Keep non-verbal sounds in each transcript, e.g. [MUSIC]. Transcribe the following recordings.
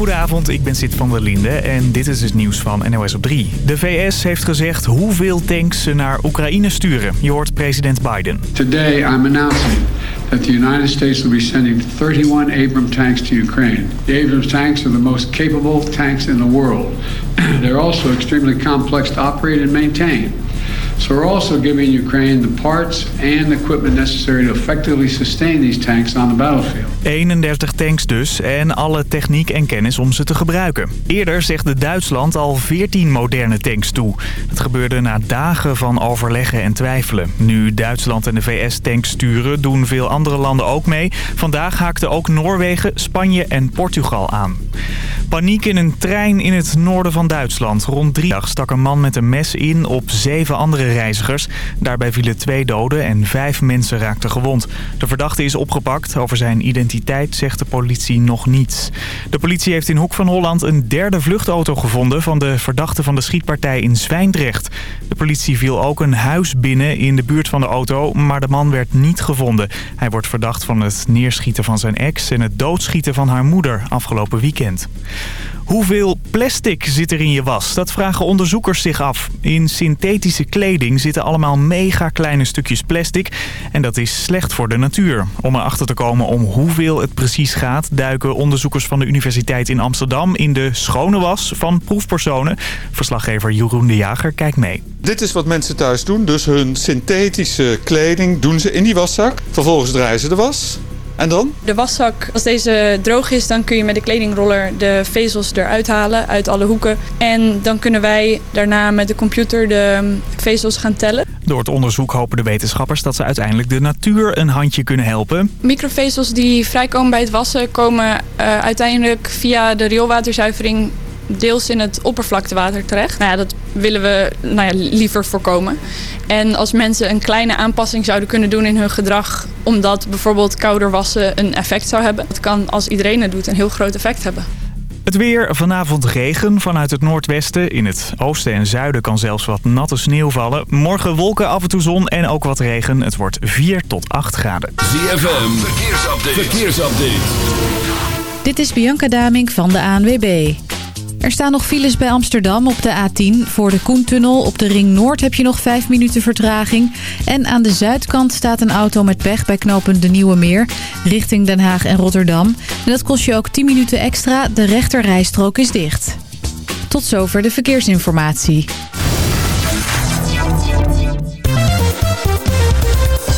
Goedenavond, ik ben Sid van der Linde en dit is het nieuws van NOS op 3. De VS heeft gezegd hoeveel tanks ze naar Oekraïne sturen. Je hoort president Biden. Today I'm announcing that the United States will be sending 31 Abrams tanks to Ukraine. The Abrams tanks are the most capable tanks in the world. [CLEARS THROAT] They're also extremely complex to operate and maintain. We're also giving Ukraine the parts and equipment necessary to effectively sustain these tanks on the battlefield. 31 tanks dus en alle techniek en kennis om ze te gebruiken. Eerder zegde Duitsland al 14 moderne tanks toe. Dat gebeurde na dagen van overleggen en twijfelen. Nu Duitsland en de VS tanks sturen, doen veel andere landen ook mee. Vandaag haakten ook Noorwegen, Spanje en Portugal aan. Paniek in een trein in het noorden van Duitsland. Rond drie dag stak een man met een mes in op zeven andere reizigers. Daarbij vielen twee doden en vijf mensen raakten gewond. De verdachte is opgepakt. Over zijn identiteit zegt de politie nog niets. De politie heeft in Hoek van Holland een derde vluchtauto gevonden... van de verdachte van de schietpartij in Zwijndrecht. De politie viel ook een huis binnen in de buurt van de auto... maar de man werd niet gevonden. Hij wordt verdacht van het neerschieten van zijn ex... en het doodschieten van haar moeder afgelopen weekend. Hoeveel plastic zit er in je was? Dat vragen onderzoekers zich af. In synthetische kleding zitten allemaal mega kleine stukjes plastic. En dat is slecht voor de natuur. Om erachter te komen om hoeveel het precies gaat... duiken onderzoekers van de Universiteit in Amsterdam... in de schone was van proefpersonen. Verslaggever Jeroen de Jager kijkt mee. Dit is wat mensen thuis doen. Dus hun synthetische kleding doen ze in die waszak. Vervolgens draaien ze de was. En dan? De waszak, als deze droog is, dan kun je met de kledingroller de vezels eruit halen uit alle hoeken. En dan kunnen wij daarna met de computer de vezels gaan tellen. Door het onderzoek hopen de wetenschappers dat ze uiteindelijk de natuur een handje kunnen helpen. Microvezels die vrijkomen bij het wassen komen uh, uiteindelijk via de rioolwaterzuivering deels in het oppervlaktewater terecht. Nou ja, dat willen we nou ja, liever voorkomen. En als mensen een kleine aanpassing zouden kunnen doen in hun gedrag... omdat bijvoorbeeld kouder wassen een effect zou hebben... dat kan als iedereen het doet een heel groot effect hebben. Het weer, vanavond regen vanuit het noordwesten. In het oosten en zuiden kan zelfs wat natte sneeuw vallen. Morgen wolken, af en toe zon en ook wat regen. Het wordt 4 tot 8 graden. ZFM, verkeersupdate. verkeersupdate. Dit is Bianca Daming van de ANWB. Er staan nog files bij Amsterdam op de A10. Voor de Koentunnel op de Ring Noord heb je nog 5 minuten vertraging. En aan de zuidkant staat een auto met pech bij knopen De Nieuwe Meer... richting Den Haag en Rotterdam. En dat kost je ook 10 minuten extra. De rechterrijstrook is dicht. Tot zover de verkeersinformatie.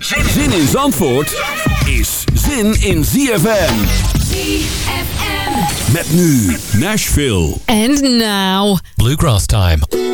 Zin in Zandvoort is zin in ZFM. ZFM. Met nu Nashville. And now Bluegrass time.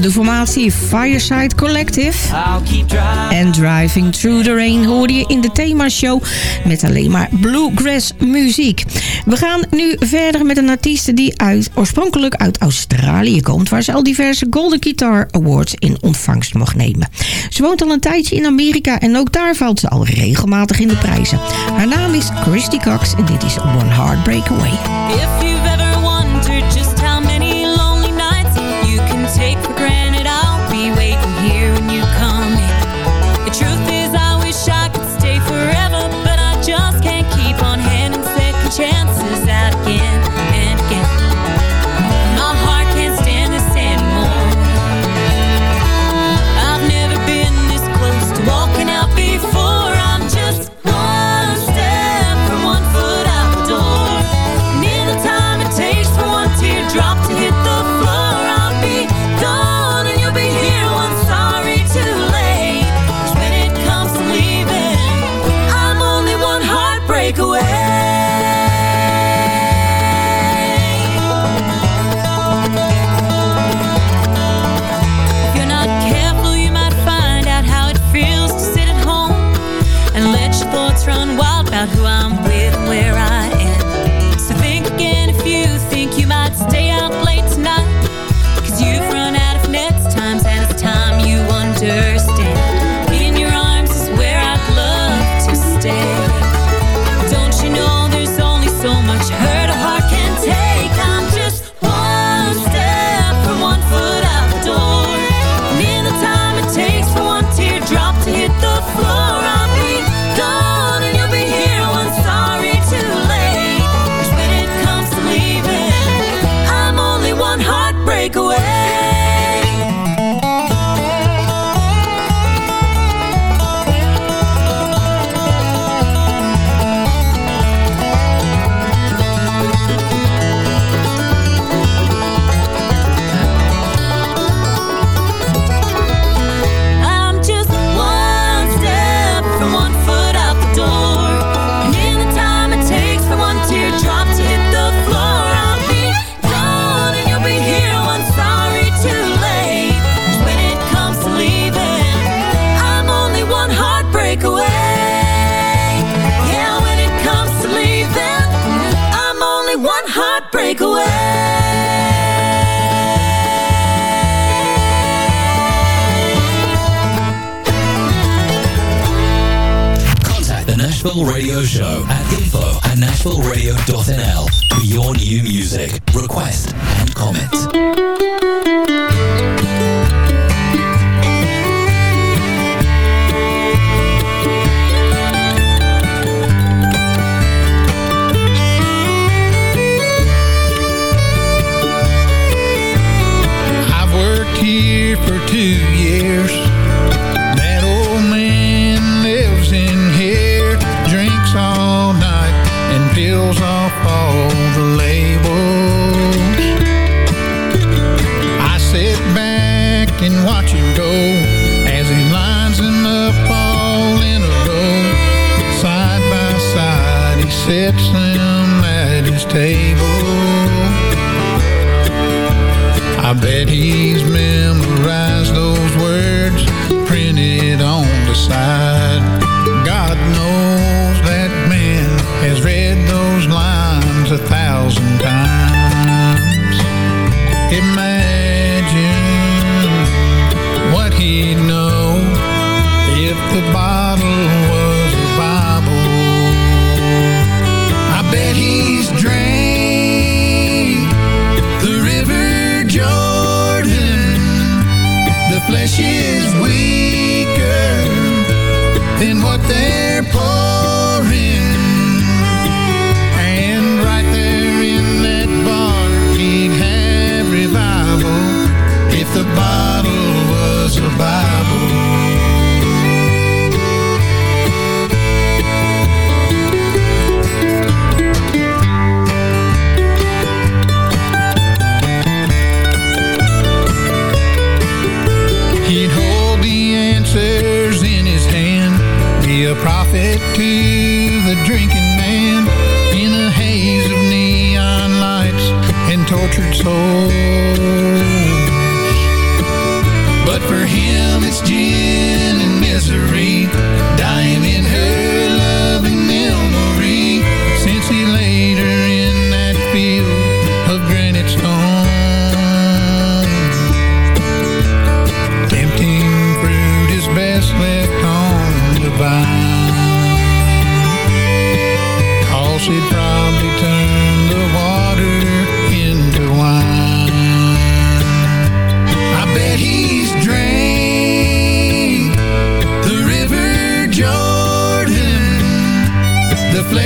de formatie Fireside Collective. En Driving Through the Rain hoorde je in de themashow met alleen maar bluegrass muziek. We gaan nu verder met een artiest die oorspronkelijk uit Australië komt... waar ze al diverse Golden Guitar Awards in ontvangst mocht nemen. Ze woont al een tijdje in Amerika en ook daar valt ze al regelmatig in de prijzen. Haar naam is Christy Cox en dit is One Heartbreak Away.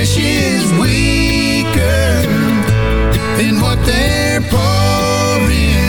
Flesh is weaker than what they're pouring.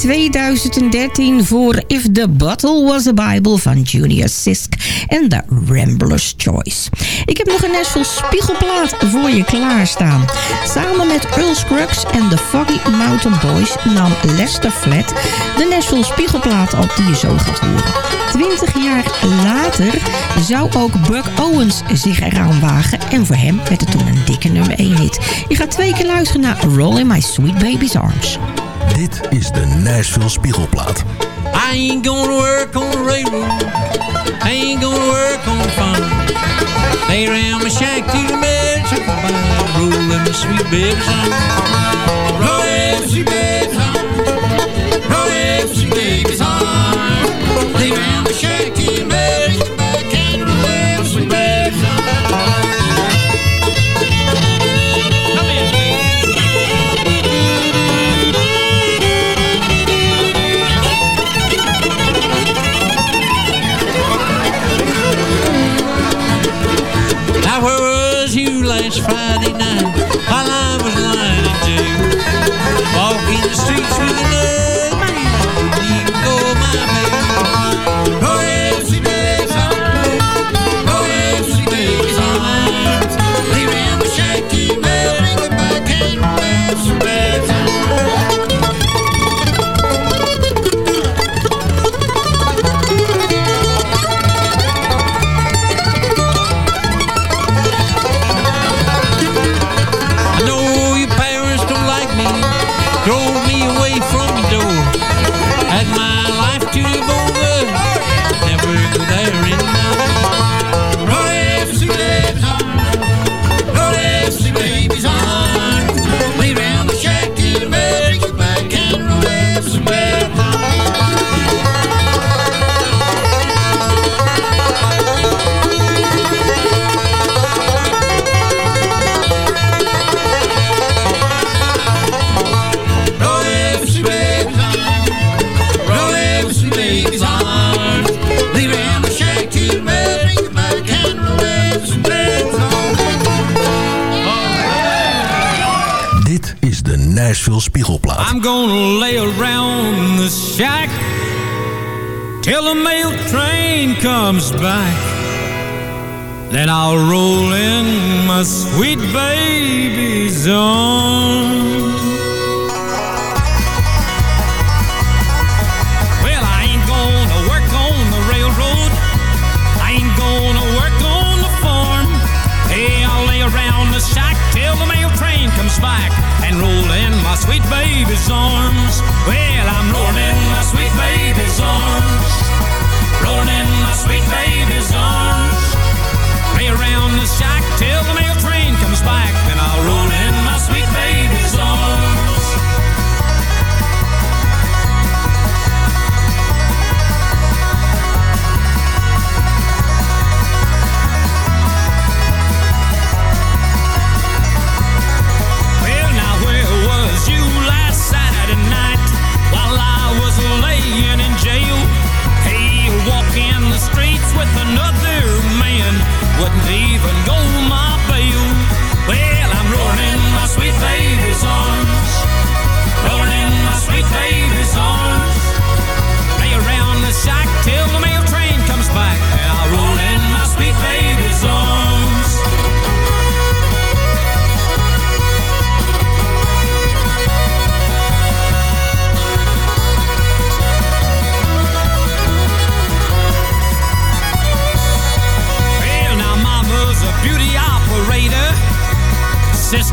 2013 voor If the Bottle Was a Bible van Junior Sisk en The Rambler's Choice. Ik heb nog een Nashville spiegelplaat voor je klaarstaan. Samen met Earl Scruggs en de Foggy Mountain Boys nam Lester Flat de Nashville spiegelplaat op die je zo gaat horen. Twintig jaar later zou ook Buck Owens zich eraan wagen en voor hem werd het toen een dikke nummer 1 hit. Je gaat twee keer luisteren naar Roll in My Sweet Baby's Arms. Dit is de Nashville Spiegelplaat. I ain't gonna work on the railroad. I ain't gonna work on the farm. Lay around my shack to the bed, rolling my sweet baby's arm. Rolling my sweet baby's arm. Rolling my sweet baby's arm. Lay around my shack Nashville Spiegelplaat. I'm gonna lay around the shack till the mail train comes back. Then I'll roll in my sweet baby's arms. In my sweet baby's arms. Well, I'm rolling in my sweet baby's arms. Rolling in my sweet baby's arms. Lay around the shack till the mail train comes back, then I'll roll in my sweet baby's arms. With another man. Wouldn't even go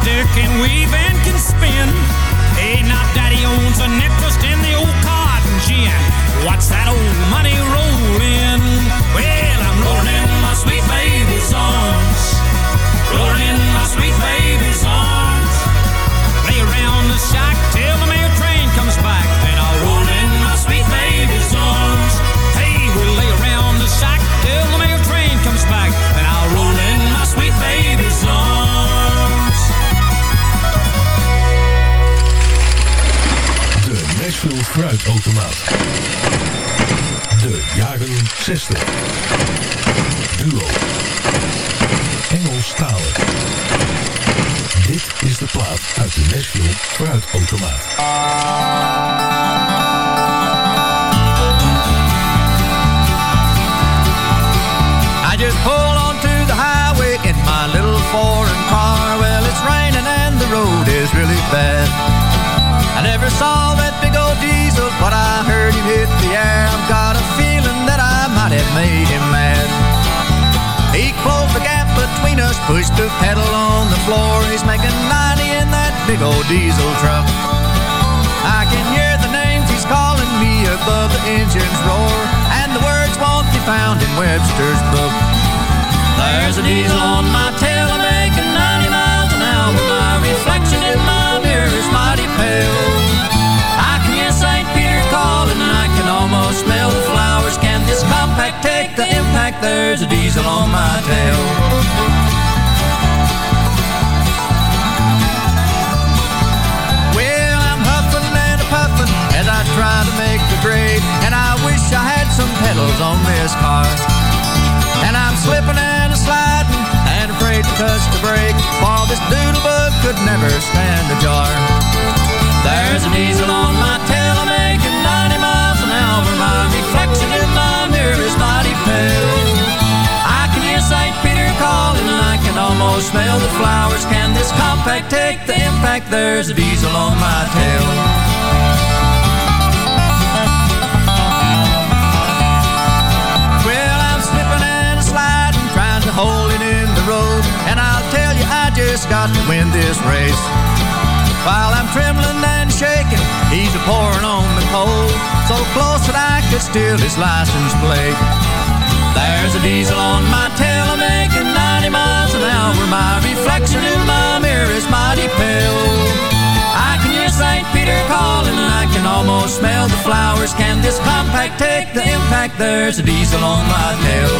Can weave and can spin. Hey, now daddy owns a interest in the old cotton gin. What's that old money smell the flowers. Can this compact take the impact? There's a diesel on my tail. Well, I'm slipping and sliding, trying to hold it in the road. And I'll tell you, I just got to win this race. While I'm trembling and shaking, he's a pouring on the coal. So close that I could steal his license plate. There's a diesel on my tail, I'm making 90 miles an hour. My reflection in my mirror is mighty pale. I can hear St. Peter calling, and I can almost smell the flowers. Can this compact take the impact? There's a diesel on my tail.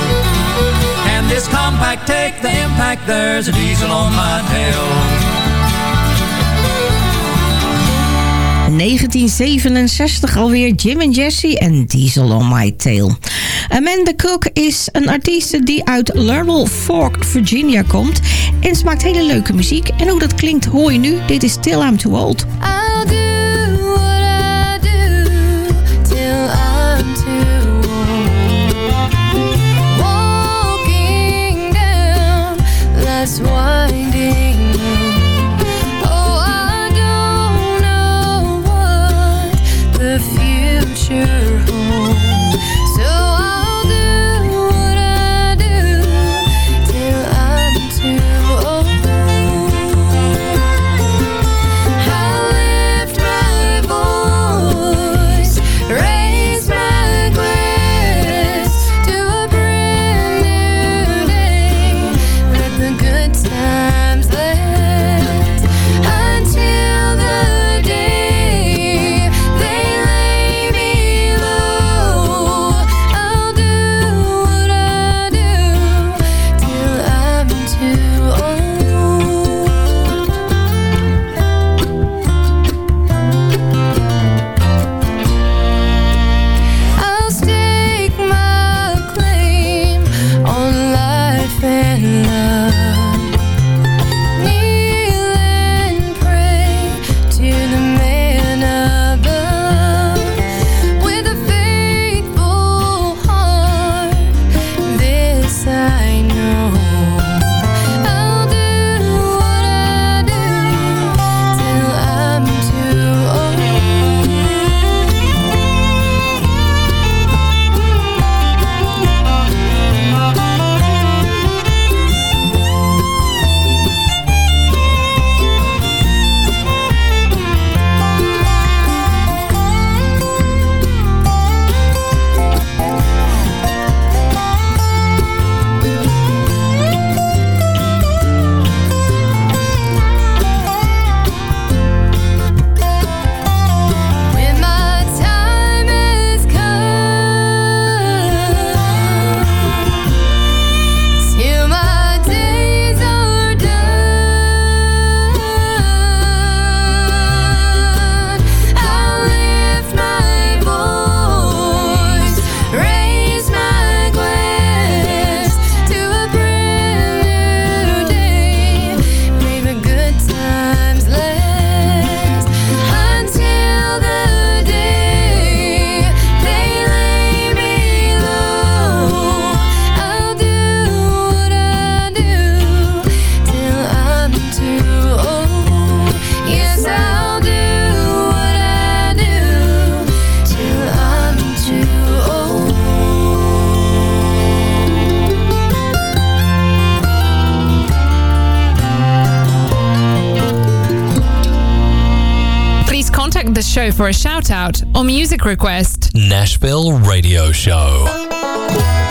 Can this compact take the impact? There's a diesel on my tail. 1967 alweer Jim en Jesse en Diesel on My Tail. Amanda Cook is een artieste die uit Laurel Fork, Virginia komt. En ze maakt hele leuke muziek. En hoe dat klinkt hoor je nu. Dit is Till I'm Too Old. for a shout out or music request. Nashville Radio Show.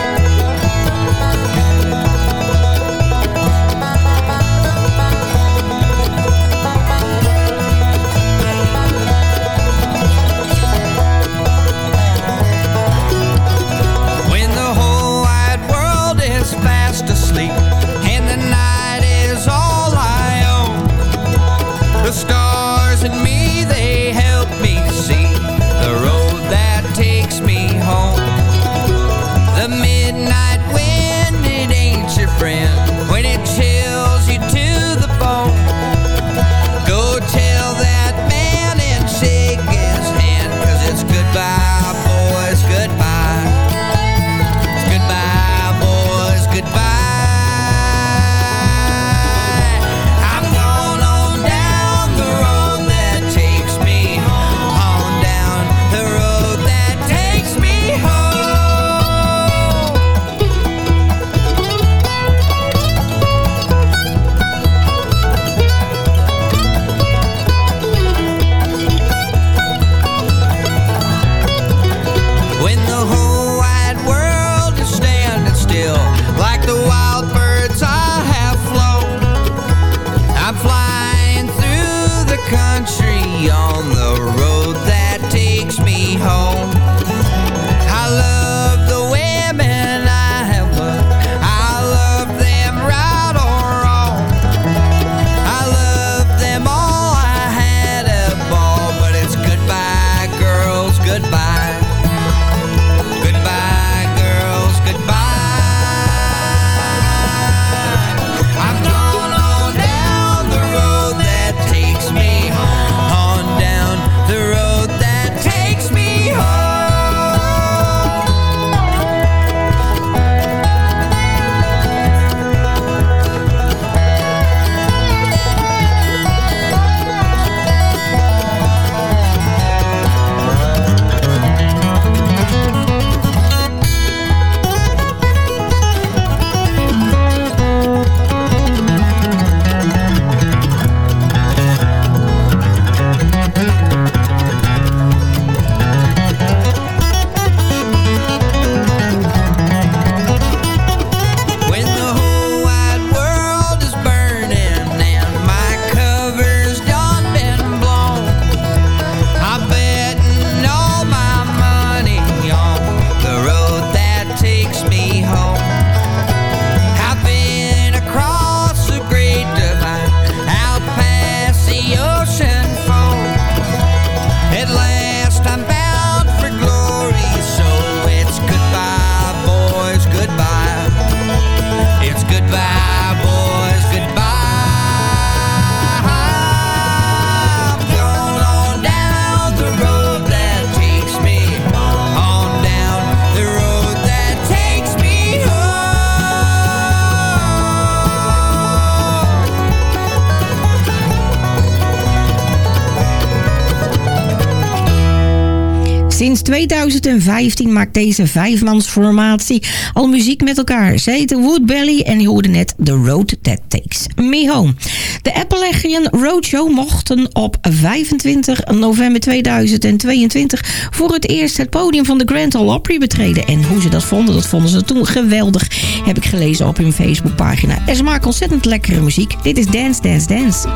2015 maakt deze vijfmansformatie al muziek met elkaar. Ze heten Woodbelly en je hoorde net The Road That Takes Me Home. De Appalachian Roadshow mochten op 25 november 2022 voor het eerst het podium van de Grand Ole Opry betreden. En hoe ze dat vonden, dat vonden ze toen geweldig, heb ik gelezen op hun Facebookpagina. En ze maken ontzettend lekkere muziek. Dit is Dance, Dance, Dance.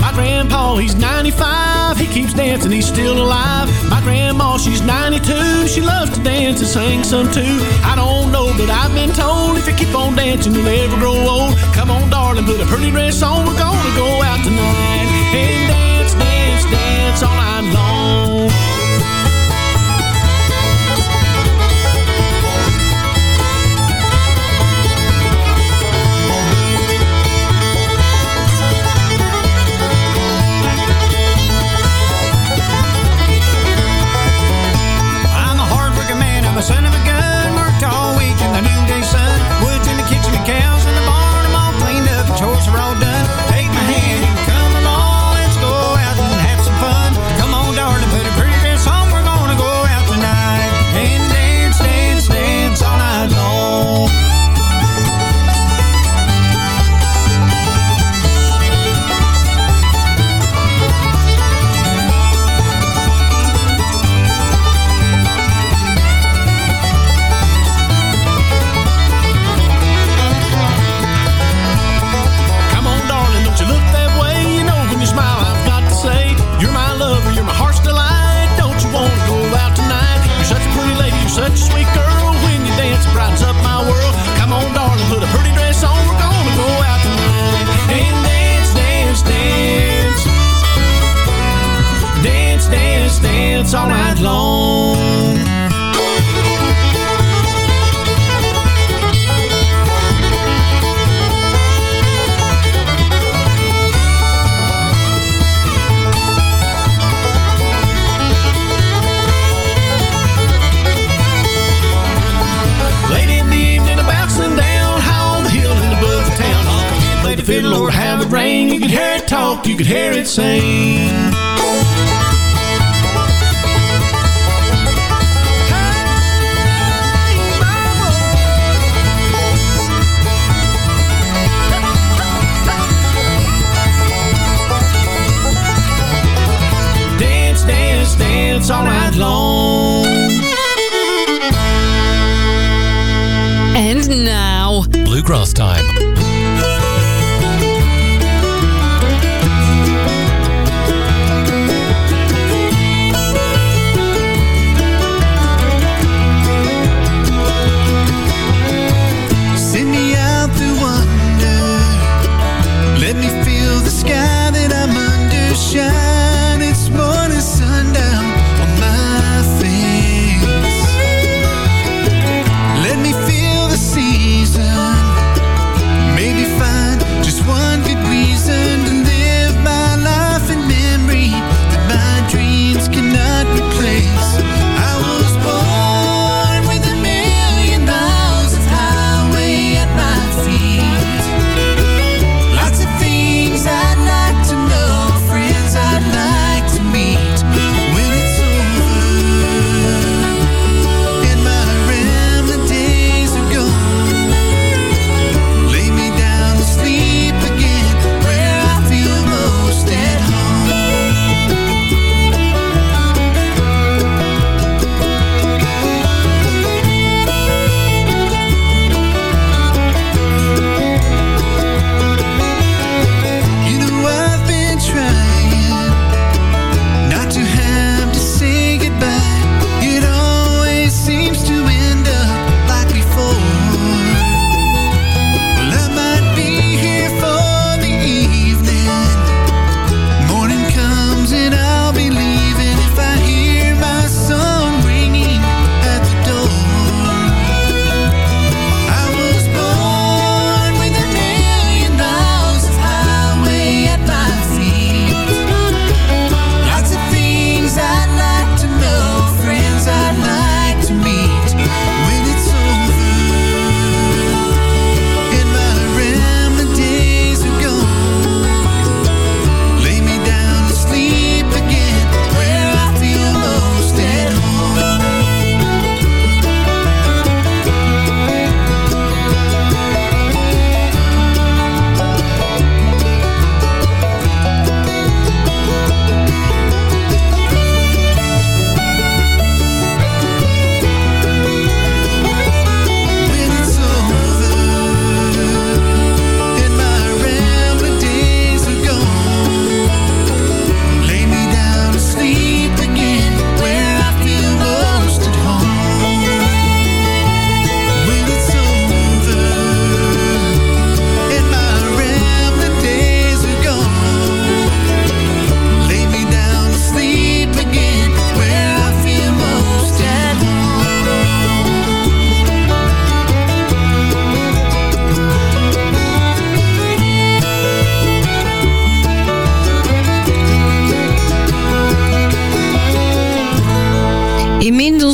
My grandpa, he's 95. He keeps dancing, he's still alive. My grandma, she's 95. Tiny too. She loves to dance and sing some too. I don't know, but I've been told if you keep on dancing, you'll never grow old. Come on, darling, put a pretty dress on. We're gonna go out tonight. And same.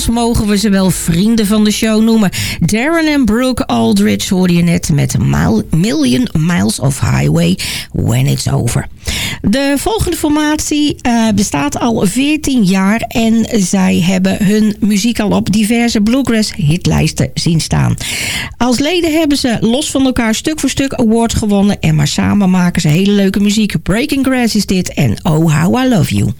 mogen we ze wel vrienden van de show noemen. Darren en Brooke Aldridge hoorde je net met Million Miles of Highway When It's Over. De volgende formatie eh, bestaat al 14 jaar en zij hebben hun muziek al op diverse bluegrass hitlijsten zien staan. Als leden hebben ze los van elkaar stuk voor stuk awards gewonnen en maar samen maken ze hele leuke muziek. Breaking Grass is dit en Oh How I Love You.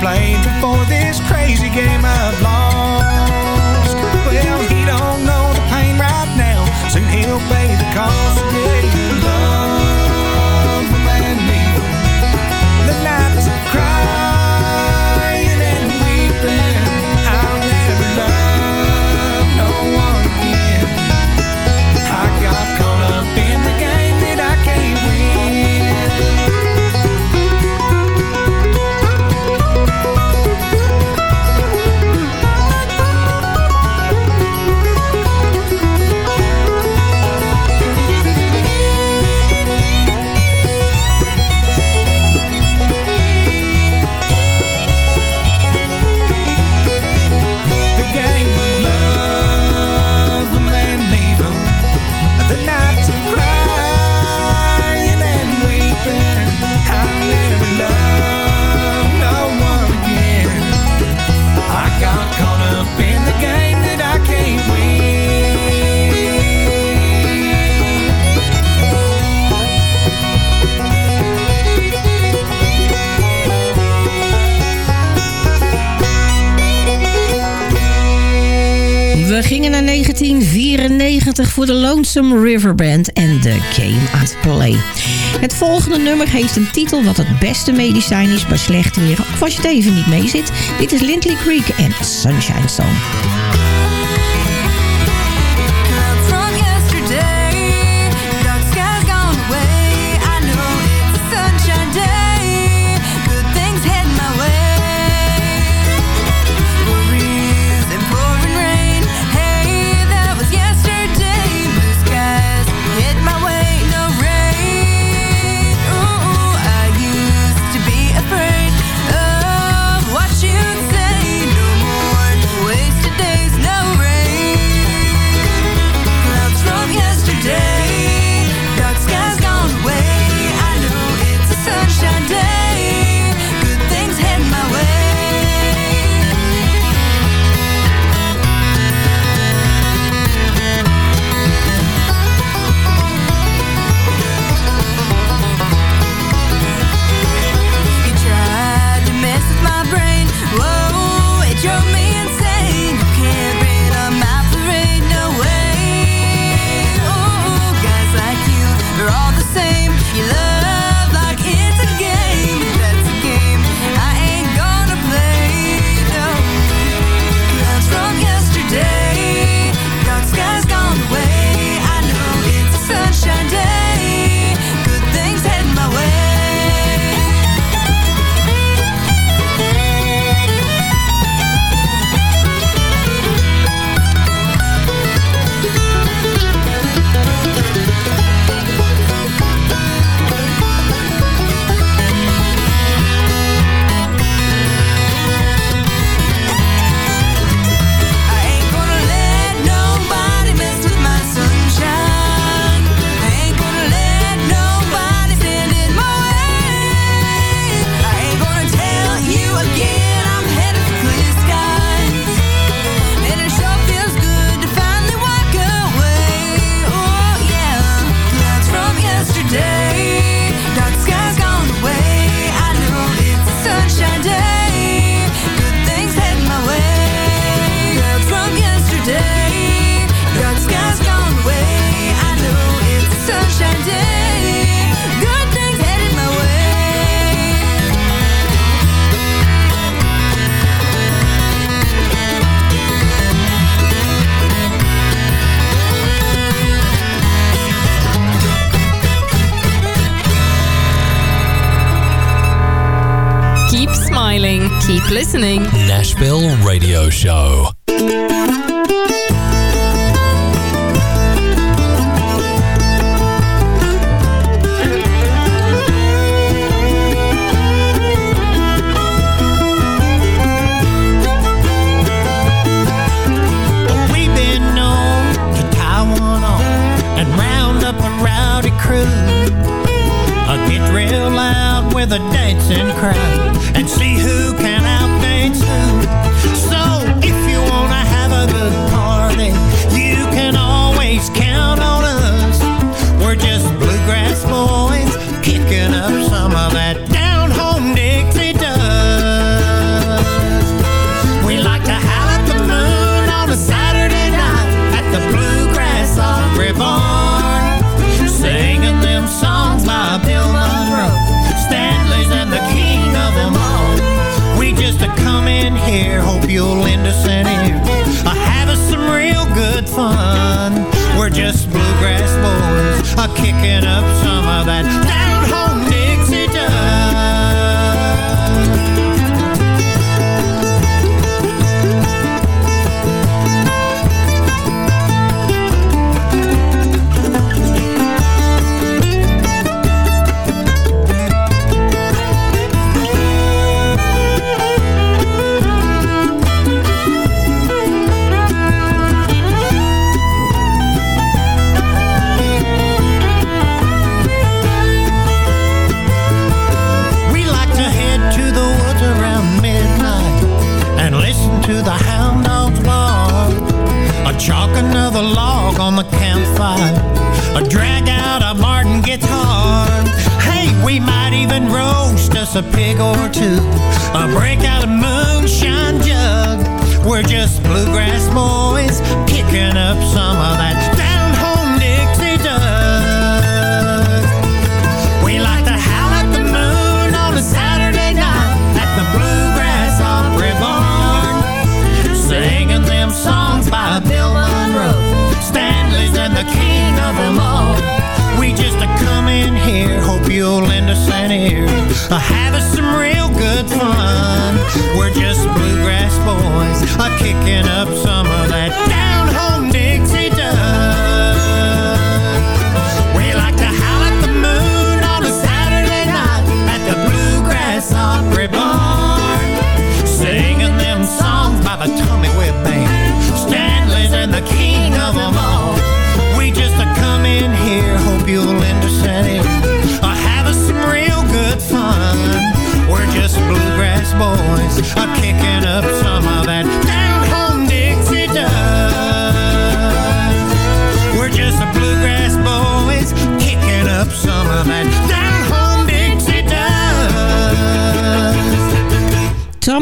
plain before this crazy game gingen naar 1994 voor de Lonesome River Band en The Game at Play. Het volgende nummer heeft een titel wat het beste medicijn is bij slecht weer. Of als je het even niet mee zit. Dit is Lindley Creek en Sunshine Song. listening. Nashville Radio Show.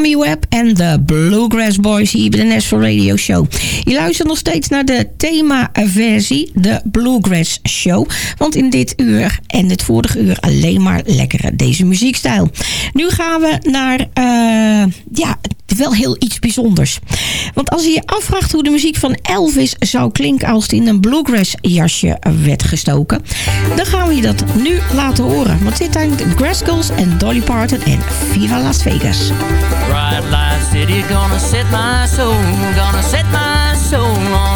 Tommy Webb en de Bluegrass Boys hier bij de National Radio Show. Je luistert nog steeds naar de themaversie, de Bluegrass Show. Want in dit uur en het vorige uur alleen maar lekkere deze muziekstijl. Nu gaan we naar eh, ja, wel heel iets bijzonders. Want als je je afvraagt hoe de muziek van Elvis zou klinken als het in een bluegrass jasje werd gestoken, dan gaan we je dat nu laten horen. Want dit zijn de Grass Girls en Dolly Parton en Viva Las Vegas. bright light city. Gonna set my soul, gonna set my soul on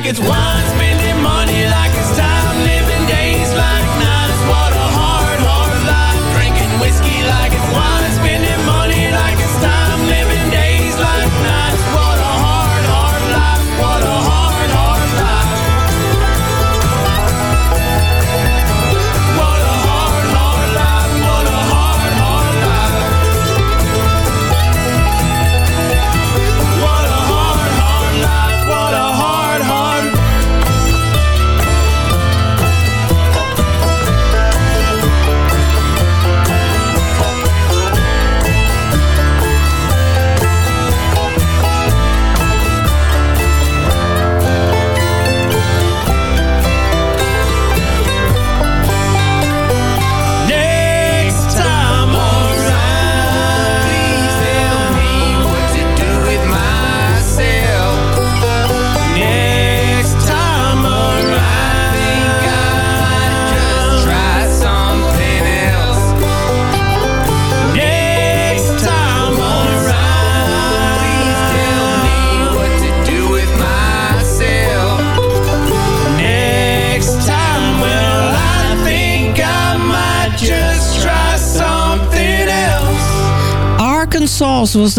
like it's wine,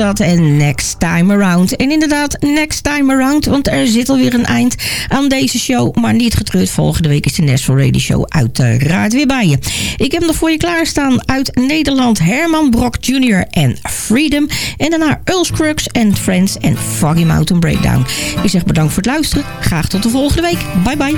dat. En Next Time Around. En inderdaad, Next Time Around. Want er zit alweer een eind aan deze show. Maar niet getreurd, volgende week is de National Radio Show uiteraard weer bij je. Ik heb nog voor je klaarstaan uit Nederland Herman Brock Jr. en Freedom. En daarna Earl Crux en Friends en Foggy Mountain Breakdown. Ik zeg bedankt voor het luisteren. Graag tot de volgende week. Bye bye.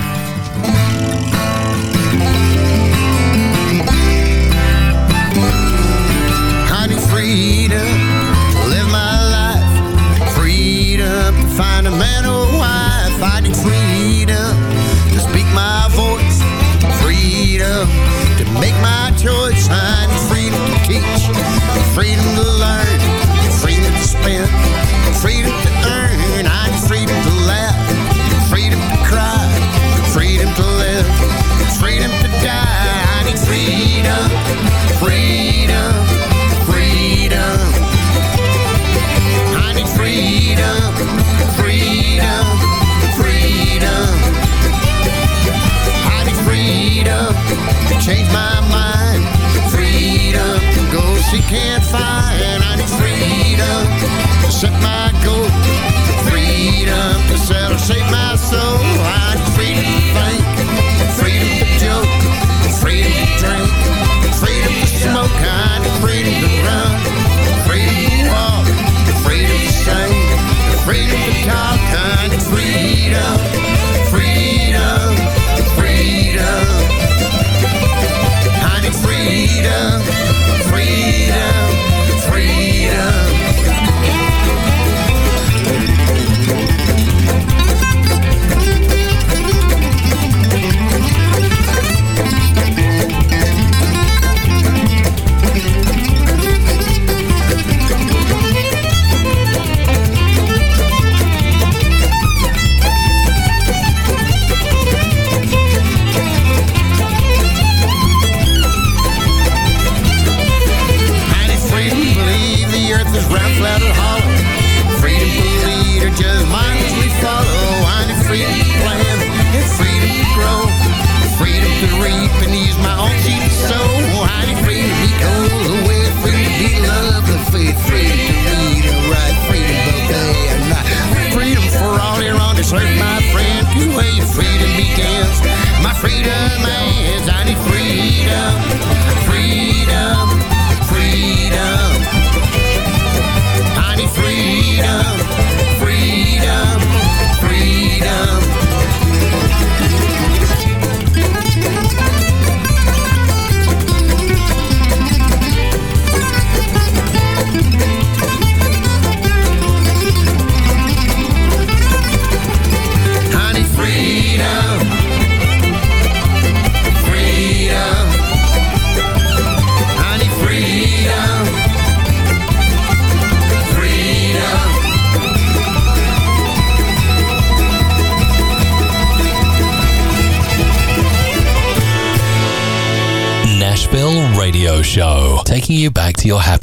you'll have